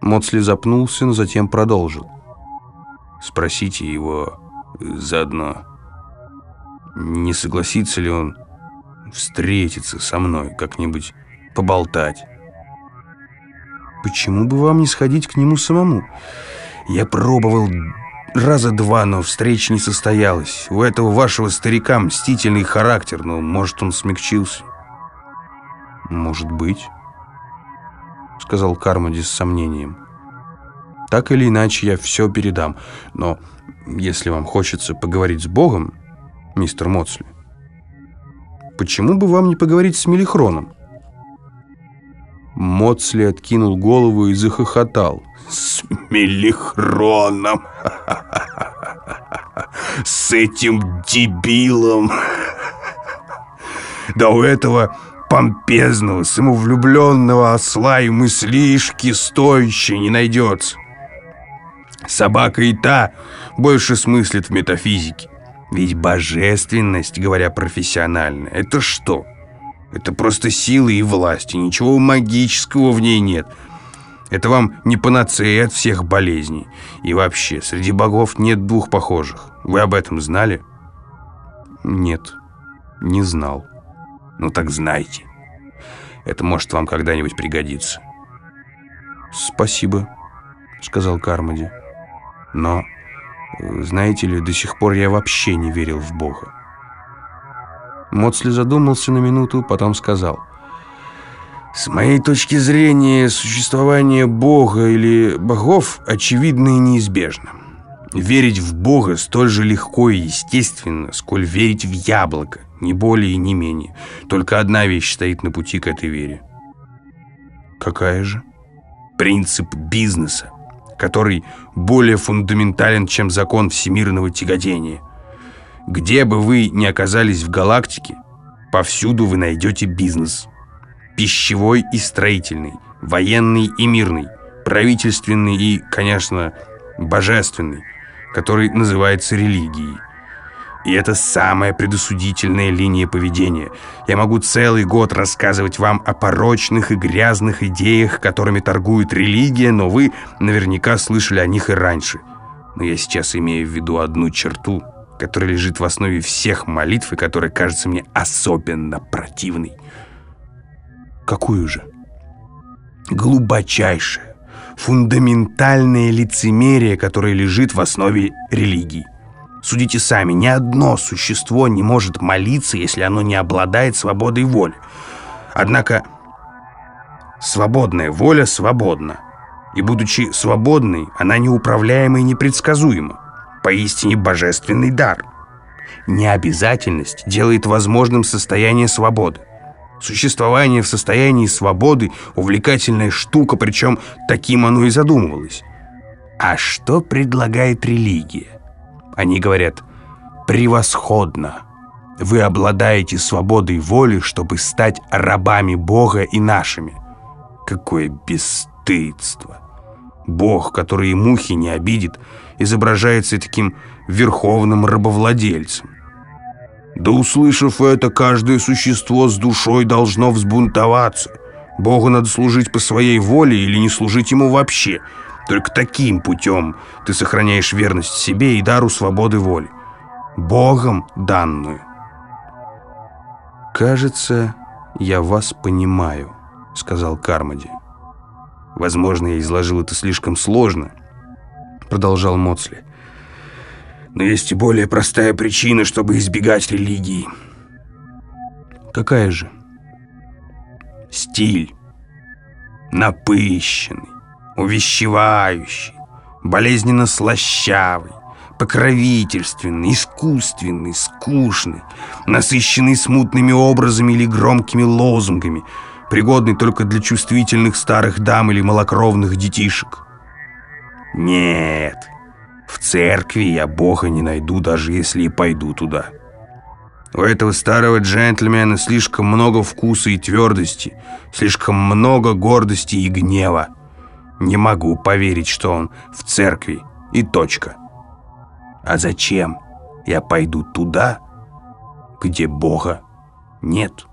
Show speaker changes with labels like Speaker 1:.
Speaker 1: Моцли запнулся, но затем продолжил. Спросите его заодно, не согласится ли он встретиться со мной, как-нибудь поболтать. Почему бы вам не сходить к нему самому? Я пробовал раза два, но встреча не состоялась. У этого вашего старика мстительный характер, но, может, он смягчился. Может быть, сказал Кармоди с сомнением. Так или иначе, я все передам. Но если вам хочется поговорить с Богом, мистер Моцли, почему бы вам не поговорить с Мелихроном? Моцли откинул голову и захохотал.
Speaker 2: «С Мелихроном! С этим дебилом! Да у этого помпезного, самовлюбленного осла и мыслишки стоящей не найдется. Собака и та больше смыслит в метафизике. Ведь божественность, говоря профессионально, это что? Это просто сила и власть, и ничего магического в ней нет. Это вам не панацея от всех болезней. И вообще, среди богов нет двух похожих. Вы об этом знали?
Speaker 1: Нет, не знал.
Speaker 2: Ну так знайте. Это может вам когда-нибудь пригодиться.
Speaker 1: Спасибо, сказал Кармоди. Но, знаете ли, до сих пор я вообще не верил в Бога. Моцли задумался на минуту, потом сказал.
Speaker 2: С моей точки зрения, существование Бога или богов очевидно и неизбежно. Верить в Бога столь же легко и естественно, сколь верить в яблоко, не более и не менее. Только одна вещь стоит на пути к этой вере.
Speaker 1: Какая же?
Speaker 2: Принцип бизнеса который более фундаментален, чем закон всемирного тяготения. Где бы вы ни оказались в галактике, повсюду вы найдете бизнес. Пищевой и строительный, военный и мирный, правительственный и, конечно, божественный, который называется религией. И это самая предосудительная линия поведения. Я могу целый год рассказывать вам о порочных и грязных идеях, которыми торгует религия, но вы наверняка слышали о них и раньше. Но я сейчас имею в виду одну черту, которая лежит в основе всех молитв и которая кажется мне особенно противной.
Speaker 1: Какую же?
Speaker 2: Глубочайшее, фундаментальное лицемерие, которое лежит в основе религии. Судите сами, ни одно существо не может молиться, если оно не обладает свободой воли. Однако свободная воля свободна. И будучи свободной, она неуправляема и непредсказуема. Поистине божественный дар. Необязательность делает возможным состояние свободы. Существование в состоянии свободы – увлекательная штука, причем таким оно и задумывалось. А что предлагает религия? Они говорят «превосходно». Вы обладаете свободой воли, чтобы стать рабами Бога и нашими. Какое бесстыдство! Бог, который и мухи не обидит, изображается таким верховным рабовладельцем. Да услышав это, каждое существо с душой должно взбунтоваться. Богу надо служить по своей воле или не служить ему вообще – только таким путем ты сохраняешь верность себе и дару свободы воли. Богом данную.
Speaker 1: «Кажется, я вас понимаю», — сказал Кармоди.
Speaker 2: «Возможно, я изложил это слишком сложно», — продолжал Моцли. «Но есть и более простая причина, чтобы избегать религии».
Speaker 1: «Какая же?»
Speaker 2: «Стиль. Напыщенный увещевающий, болезненно слащавый, покровительственный, искусственный, скучный, насыщенный смутными образами или громкими лозунгами, пригодный только для чувствительных старых дам или малокровных детишек. Нет, церкви я Бога не найду, даже если и пойду туда. У этого старого джентльмена слишком много вкуса и твердости, слишком много гордости и гнева. Не могу поверить, что он в церкви и точка. А зачем я пойду туда, где Бога нет?»